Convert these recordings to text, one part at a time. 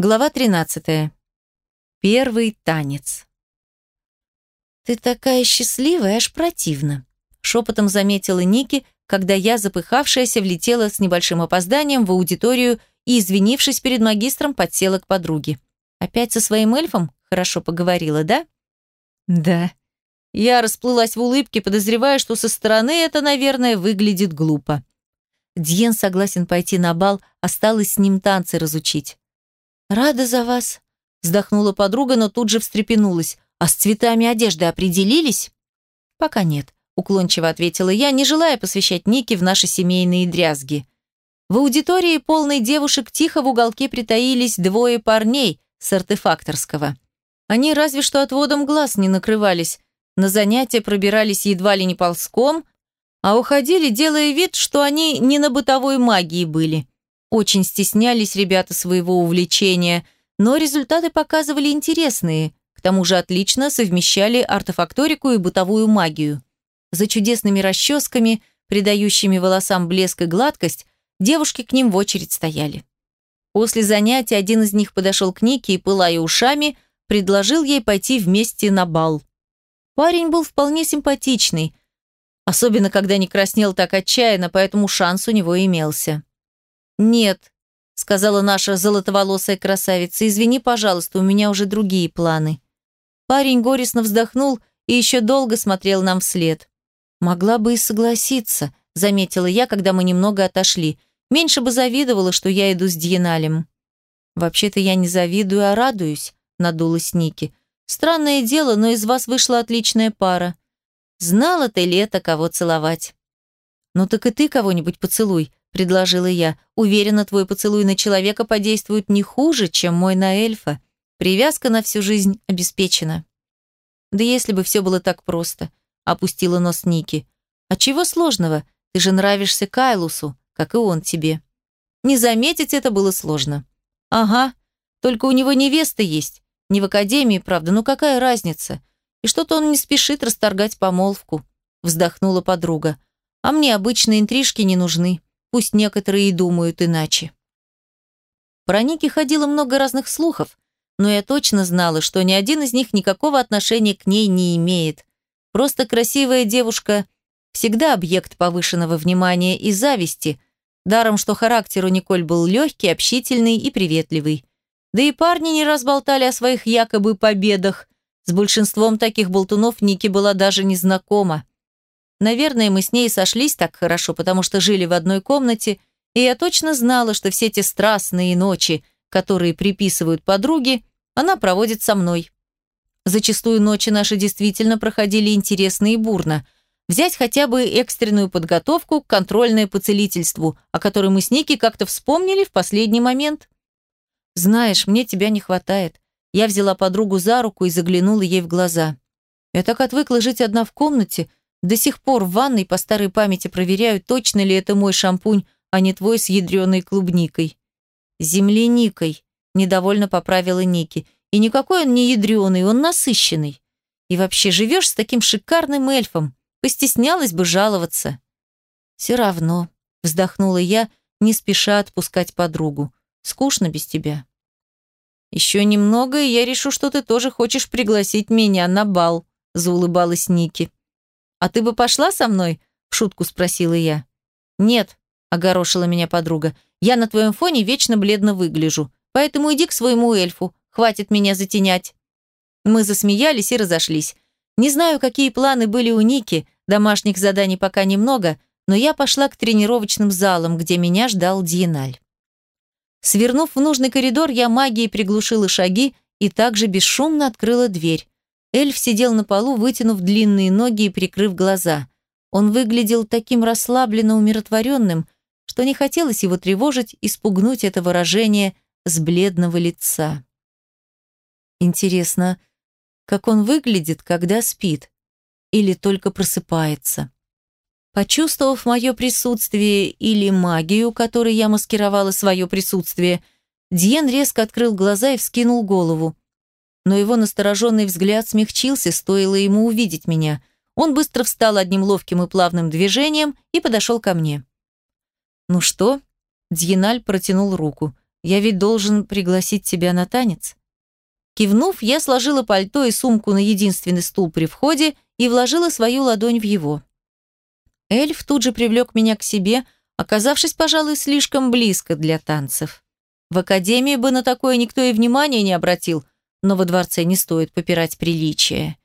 Глава 13. Первый танец. «Ты такая счастливая, аж противно», — шепотом заметила Ники, когда я, запыхавшаяся, влетела с небольшим опозданием в аудиторию и, извинившись перед магистром, подсела к подруге. «Опять со своим эльфом хорошо поговорила, да?» «Да». Я расплылась в улыбке, подозревая, что со стороны это, наверное, выглядит глупо. Дьен согласен пойти на бал, осталось с ним танцы разучить. «Рада за вас», – вздохнула подруга, но тут же встрепенулась. «А с цветами одежды определились?» «Пока нет», – уклончиво ответила я, не желая посвящать Ники в наши семейные дрязги. В аудитории полной девушек тихо в уголке притаились двое парней с артефакторского. Они разве что отводом глаз не накрывались, на занятия пробирались едва ли не ползком, а уходили, делая вид, что они не на бытовой магии были. Очень стеснялись ребята своего увлечения, но результаты показывали интересные, к тому же отлично совмещали артефакторику и бытовую магию. За чудесными расческами, придающими волосам блеск и гладкость, девушки к ним в очередь стояли. После занятия один из них подошел к Нике и, пылая ушами, предложил ей пойти вместе на бал. Парень был вполне симпатичный, особенно когда не краснел так отчаянно, поэтому шанс у него имелся. «Нет», — сказала наша золотоволосая красавица, «извини, пожалуйста, у меня уже другие планы». Парень горестно вздохнул и еще долго смотрел нам вслед. «Могла бы и согласиться», — заметила я, когда мы немного отошли. «Меньше бы завидовала, что я иду с Дьеналем». «Вообще-то я не завидую, а радуюсь», — надулась Ники. «Странное дело, но из вас вышла отличная пара. Знала ты лето, кого целовать». «Ну так и ты кого-нибудь поцелуй», – предложила я. «Уверена, твой поцелуй на человека подействует не хуже, чем мой на эльфа. Привязка на всю жизнь обеспечена». «Да если бы все было так просто», – опустила нос Ники. «А чего сложного? Ты же нравишься Кайлусу, как и он тебе». Не заметить это было сложно. «Ага, только у него невеста есть. Не в академии, правда, но какая разница? И что-то он не спешит расторгать помолвку», – вздохнула подруга. «А мне обычные интрижки не нужны. Пусть некоторые и думают иначе. Про Ники ходило много разных слухов, но я точно знала, что ни один из них никакого отношения к ней не имеет. Просто красивая девушка всегда объект повышенного внимания и зависти, даром что характер у Николь был легкий, общительный и приветливый. Да и парни не раз болтали о своих якобы победах. С большинством таких болтунов Ники была даже не знакома. Наверное, мы с ней сошлись так хорошо, потому что жили в одной комнате, и я точно знала, что все те страстные ночи, которые приписывают подруги, она проводит со мной. Зачастую ночи наши действительно проходили интересно и бурно. Взять хотя бы экстренную подготовку контрольное по целительству, о которой мы с Ники как-то вспомнили в последний момент. «Знаешь, мне тебя не хватает». Я взяла подругу за руку и заглянула ей в глаза. Я так отвыкла жить одна в комнате, до сих пор в ванной по старой памяти проверяю, точно ли это мой шампунь, а не твой с ядреной клубникой. Земляникой, недовольно поправила Ники. И никакой он не ядреный, он насыщенный. И вообще живешь с таким шикарным эльфом. Постеснялась бы жаловаться. Все равно, вздохнула я, не спеша отпускать подругу. Скучно без тебя. Еще немного, и я решу, что ты тоже хочешь пригласить меня на бал, заулыбалась Ники. «А ты бы пошла со мной?» – в шутку спросила я. «Нет», – огорошила меня подруга, – «я на твоем фоне вечно бледно выгляжу, поэтому иди к своему эльфу, хватит меня затенять». Мы засмеялись и разошлись. Не знаю, какие планы были у Ники, домашних заданий пока немного, но я пошла к тренировочным залам, где меня ждал Диеналь. Свернув в нужный коридор, я магией приглушила шаги и также бесшумно открыла дверь. Эльф сидел на полу, вытянув длинные ноги и прикрыв глаза. Он выглядел таким расслабленно умиротворенным, что не хотелось его тревожить и спугнуть это выражение с бледного лица. Интересно, как он выглядит, когда спит? Или только просыпается? Почувствовав мое присутствие или магию, которой я маскировала свое присутствие, Диен резко открыл глаза и вскинул голову но его настороженный взгляд смягчился, стоило ему увидеть меня. Он быстро встал одним ловким и плавным движением и подошел ко мне. «Ну что?» Дьеналь протянул руку. Я ведь должен пригласить тебя на танец. Кивнув, я сложила пальто и сумку на единственный стул при входе и вложила свою ладонь в его. Эльф тут же привлек меня к себе, оказавшись, пожалуй, слишком близко для танцев. В академии бы на такое никто и внимания не обратил, но во дворце не стоит попирать приличие.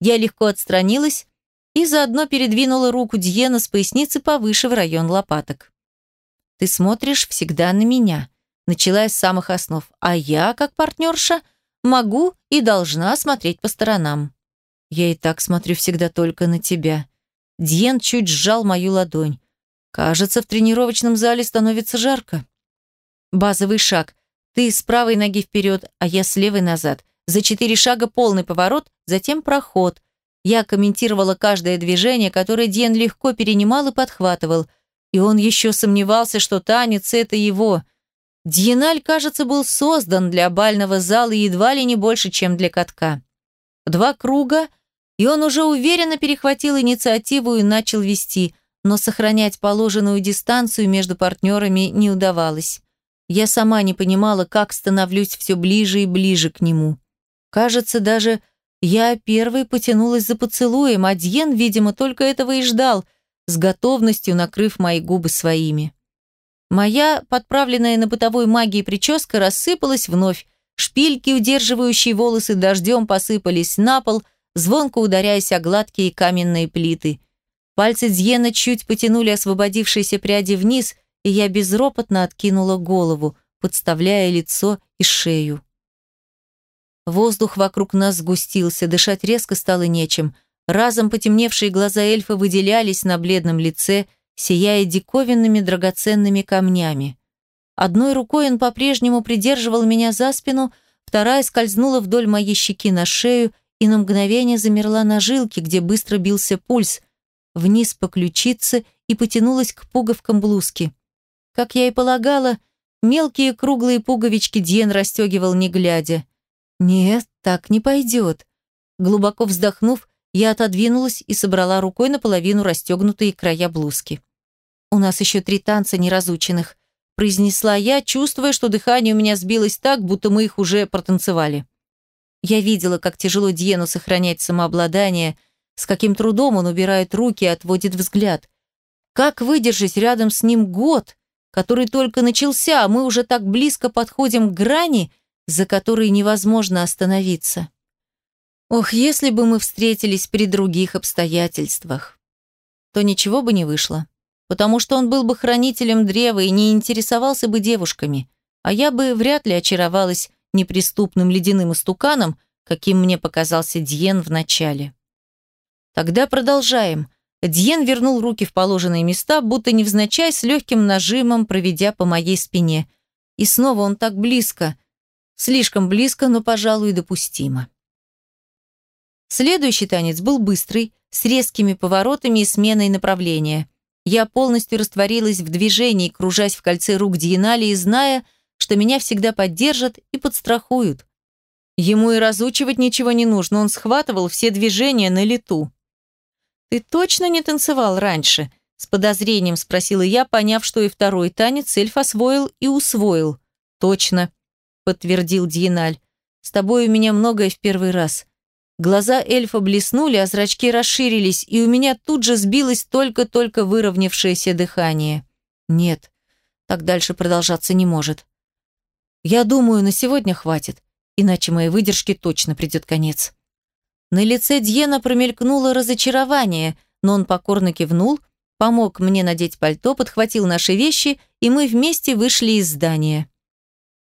Я легко отстранилась и заодно передвинула руку Дьена с поясницы повыше в район лопаток. «Ты смотришь всегда на меня», начала с самых основ, а я, как партнерша, могу и должна смотреть по сторонам. Я и так смотрю всегда только на тебя. Дьен чуть сжал мою ладонь. Кажется, в тренировочном зале становится жарко. Базовый шаг. Ты с правой ноги вперед, а я с левой назад. За четыре шага полный поворот, затем проход. Я комментировала каждое движение, которое Дьен легко перенимал и подхватывал. И он еще сомневался, что танец — это его. Дьеналь, кажется, был создан для бального зала едва ли не больше, чем для катка. Два круга, и он уже уверенно перехватил инициативу и начал вести, но сохранять положенную дистанцию между партнерами не удавалось. Я сама не понимала, как становлюсь все ближе и ближе к нему. Кажется, даже я первой потянулась за поцелуем, а Дьен, видимо, только этого и ждал, с готовностью накрыв мои губы своими. Моя, подправленная на бытовой магии прическа, рассыпалась вновь. Шпильки, удерживающие волосы дождем, посыпались на пол, звонко ударяясь о гладкие каменные плиты. Пальцы Дьена чуть потянули освободившиеся пряди вниз, и я безропотно откинула голову, подставляя лицо и шею. Воздух вокруг нас сгустился, дышать резко стало нечем. Разом потемневшие глаза эльфа выделялись на бледном лице – сияя диковинными драгоценными камнями. Одной рукой он по-прежнему придерживал меня за спину, вторая скользнула вдоль моей щеки на шею и на мгновение замерла на жилке, где быстро бился пульс, вниз по ключице и потянулась к пуговкам блузки. Как я и полагала, мелкие круглые пуговички Диен расстегивал не глядя. «Нет, так не пойдет». Глубоко вздохнув, я отодвинулась и собрала рукой наполовину расстегнутые края блузки. «У нас еще три танца неразученных», – произнесла я, чувствуя, что дыхание у меня сбилось так, будто мы их уже протанцевали. Я видела, как тяжело Диену сохранять самообладание, с каким трудом он убирает руки и отводит взгляд. Как выдержать рядом с ним год, который только начался, а мы уже так близко подходим к грани, за которой невозможно остановиться. Ох, если бы мы встретились при других обстоятельствах, то ничего бы не вышло, потому что он был бы хранителем древа и не интересовался бы девушками, а я бы вряд ли очаровалась неприступным ледяным истуканом, каким мне показался Дьен в начале. Тогда продолжаем. Дьен вернул руки в положенные места, будто невзначай с легким нажимом, проведя по моей спине. И снова он так близко. Слишком близко, но, пожалуй, допустимо. Следующий танец был быстрый, с резкими поворотами и сменой направления. Я полностью растворилась в движении, кружась в кольце рук Диенали зная, что меня всегда поддержат и подстрахуют. Ему и разучивать ничего не нужно, он схватывал все движения на лету. «Ты точно не танцевал раньше?» С подозрением спросила я, поняв, что и второй танец эльф освоил и усвоил. «Точно», — подтвердил Диеналь. «С тобой у меня многое в первый раз. Глаза эльфа блеснули, а зрачки расширились, и у меня тут же сбилось только-только выровнявшееся дыхание. Нет, так дальше продолжаться не может. Я думаю, на сегодня хватит, иначе моей выдержке точно придет конец. На лице Дьена промелькнуло разочарование, но он покорно кивнул, помог мне надеть пальто, подхватил наши вещи, и мы вместе вышли из здания.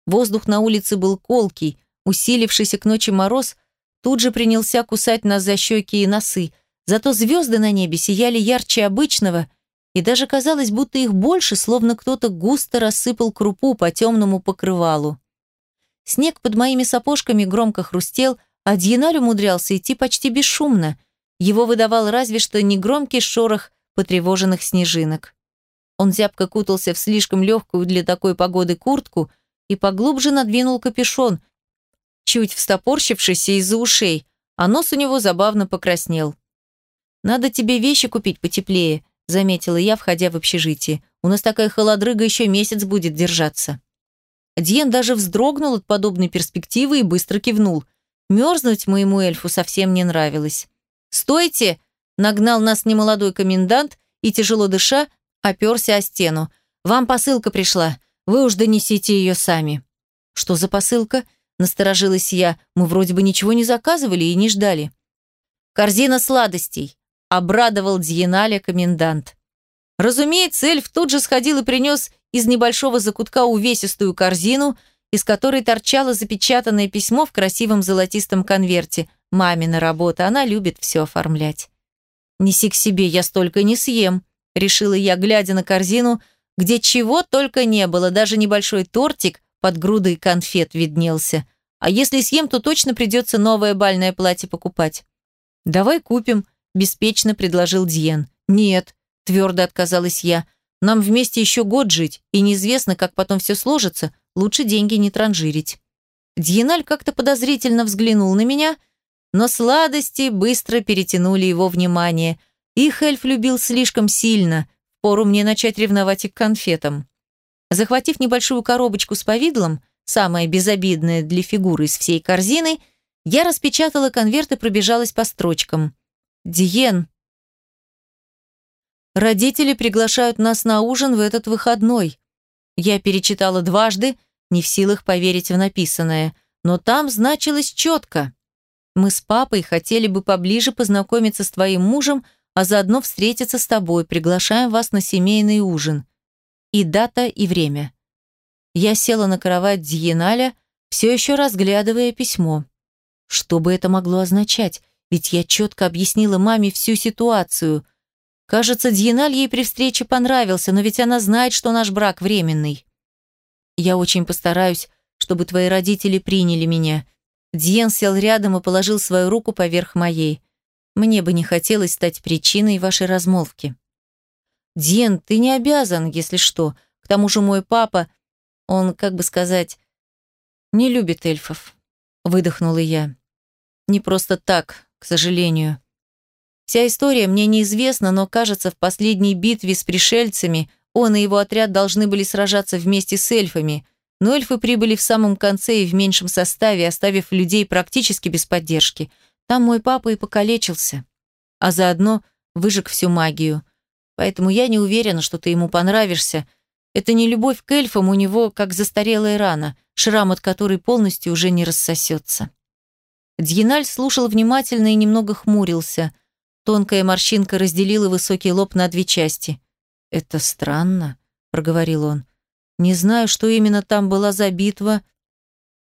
Воздух на улице был колкий, усилившийся к ночи мороз – тут же принялся кусать нас за щеки и носы, зато звезды на небе сияли ярче обычного, и даже казалось, будто их больше, словно кто-то густо рассыпал крупу по темному покрывалу. Снег под моими сапожками громко хрустел, а Дьеналь умудрялся идти почти бесшумно. Его выдавал разве что негромкий шорох потревоженных снежинок. Он зябко кутался в слишком легкую для такой погоды куртку и поглубже надвинул капюшон, чуть встопорщившийся из-за ушей, а нос у него забавно покраснел. «Надо тебе вещи купить потеплее», — заметила я, входя в общежитие. «У нас такая холодрыга еще месяц будет держаться». Диен даже вздрогнул от подобной перспективы и быстро кивнул. Мерзнуть моему эльфу совсем не нравилось. «Стойте!» – нагнал нас немолодой комендант и, тяжело дыша, оперся о стену. «Вам посылка пришла. Вы уж донесите ее сами». «Что за посылка?» – насторожилась я. «Мы вроде бы ничего не заказывали и не ждали». «Корзина сладостей», – обрадовал Дьеналя комендант. Разумеется, эльф тут же сходил и принес из небольшого закутка увесистую корзину, из которой торчало запечатанное письмо в красивом золотистом конверте. Мамина работа, она любит все оформлять. «Неси к себе, я столько не съем», – решила я, глядя на корзину, где чего только не было, даже небольшой тортик под грудой конфет виднелся. А если съем, то точно придется новое бальное платье покупать. «Давай купим», – беспечно предложил Дьен. «Нет», – твердо отказалась я, – нам вместе еще год жить, и неизвестно, как потом все сложится, лучше деньги не транжирить. Дьеналь как-то подозрительно взглянул на меня, но сладости быстро перетянули его внимание. Их эльф любил слишком сильно, пору мне начать ревновать и к конфетам. Захватив небольшую коробочку с повидлом, самое безобидное для фигуры из всей корзины, я распечатала конверт и пробежалась по строчкам. «Диен, Родители приглашают нас на ужин в этот выходной. Я перечитала дважды, не в силах поверить в написанное, но там значилось четко. Мы с папой хотели бы поближе познакомиться с твоим мужем, а заодно встретиться с тобой, приглашаем вас на семейный ужин. И дата, и время. Я села на кровать Дьеналя, все еще разглядывая письмо. Что бы это могло означать? Ведь я четко объяснила маме всю ситуацию – Кажется, Дьеналь ей при встрече понравился, но ведь она знает, что наш брак временный. Я очень постараюсь, чтобы твои родители приняли меня. Дьен сел рядом и положил свою руку поверх моей. Мне бы не хотелось стать причиной вашей размолвки. Дьен, ты не обязан, если что. К тому же мой папа, он, как бы сказать, не любит эльфов. Выдохнула я. Не просто так, к сожалению. Вся история мне неизвестна, но, кажется, в последней битве с пришельцами он и его отряд должны были сражаться вместе с эльфами, но эльфы прибыли в самом конце и в меньшем составе, оставив людей практически без поддержки. Там мой папа и покалечился, а заодно выжег всю магию. Поэтому я не уверена, что ты ему понравишься. Это не любовь к эльфам, у него как застарелая рана, шрам от которой полностью уже не рассосется. Дьеналь слушал внимательно и немного хмурился – Тонкая морщинка разделила высокий лоб на две части. «Это странно», — проговорил он. «Не знаю, что именно там была за битва,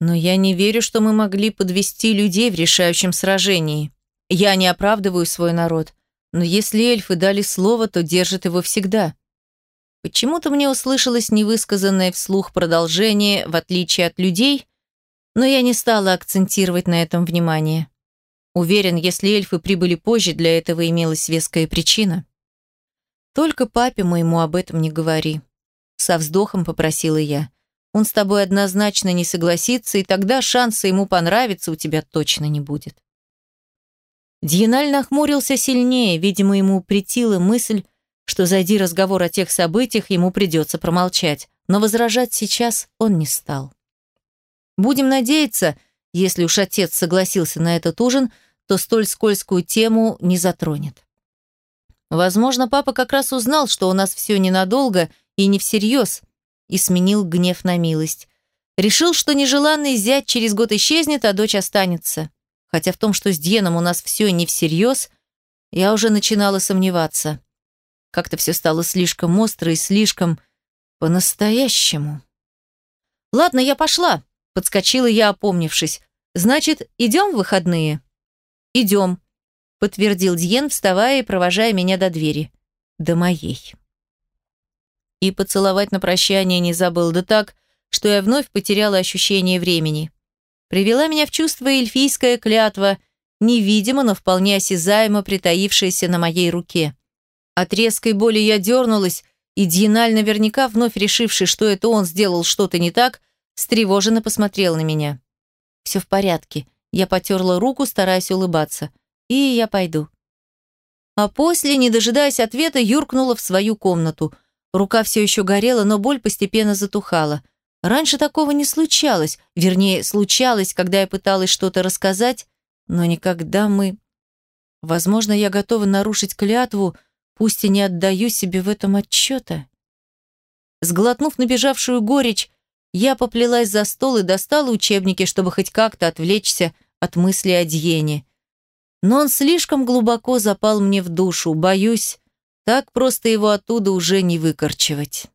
но я не верю, что мы могли подвести людей в решающем сражении. Я не оправдываю свой народ, но если эльфы дали слово, то держат его всегда». Почему-то мне услышалось невысказанное вслух продолжение, в отличие от людей, но я не стала акцентировать на этом внимание. Уверен, если эльфы прибыли позже, для этого имелась веская причина. Только папе моему об этом не говори. Со вздохом попросила я. Он с тобой однозначно не согласится, и тогда шанса ему понравиться у тебя точно не будет. Дьеналь нахмурился сильнее, видимо, ему претила мысль, что зайди разговор о тех событиях, ему придется промолчать, но возражать сейчас он не стал. Будем надеяться, если уж отец согласился на этот ужин, то столь скользкую тему не затронет. Возможно, папа как раз узнал, что у нас все ненадолго и не всерьез, и сменил гнев на милость. Решил, что нежеланный зять через год исчезнет, а дочь останется. Хотя в том, что с Дьеном у нас все не всерьез, я уже начинала сомневаться. Как-то все стало слишком остро и слишком по-настоящему. «Ладно, я пошла», — подскочила я, опомнившись. «Значит, идем в выходные?» «Идем», — подтвердил Дьен, вставая и провожая меня до двери. До моей. И поцеловать на прощание не забыл, да так, что я вновь потеряла ощущение времени. Привела меня в чувство эльфийская клятва, невидимо, но вполне осязаемо притаившаяся на моей руке. От резкой боли я дернулась, и Дьеналь, наверняка вновь решивший, что это он сделал что-то не так, встревоженно посмотрел на меня. «Все в порядке», я потерла руку, стараясь улыбаться. «И я пойду». А после, не дожидаясь ответа, юркнула в свою комнату. Рука все еще горела, но боль постепенно затухала. Раньше такого не случалось, вернее, случалось, когда я пыталась что-то рассказать, но никогда мы... Возможно, я готова нарушить клятву, пусть и не отдаю себе в этом отчета. Сглотнув набежавшую горечь, я поплелась за стол и достала учебники, чтобы хоть как-то отвлечься от мысли о Дьене. Но он слишком глубоко запал мне в душу, боюсь, так просто его оттуда уже не выкорчевать.